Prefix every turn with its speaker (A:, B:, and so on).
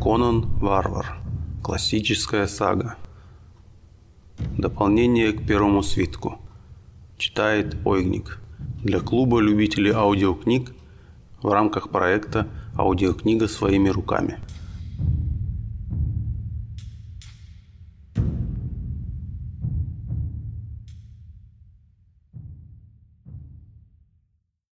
A: Конан Варвар. Классическая сага. Дополнение к первому свитку. Читает Ойгник. Для клуба любителей аудиокниг в рамках проекта «Аудиокнига своими руками».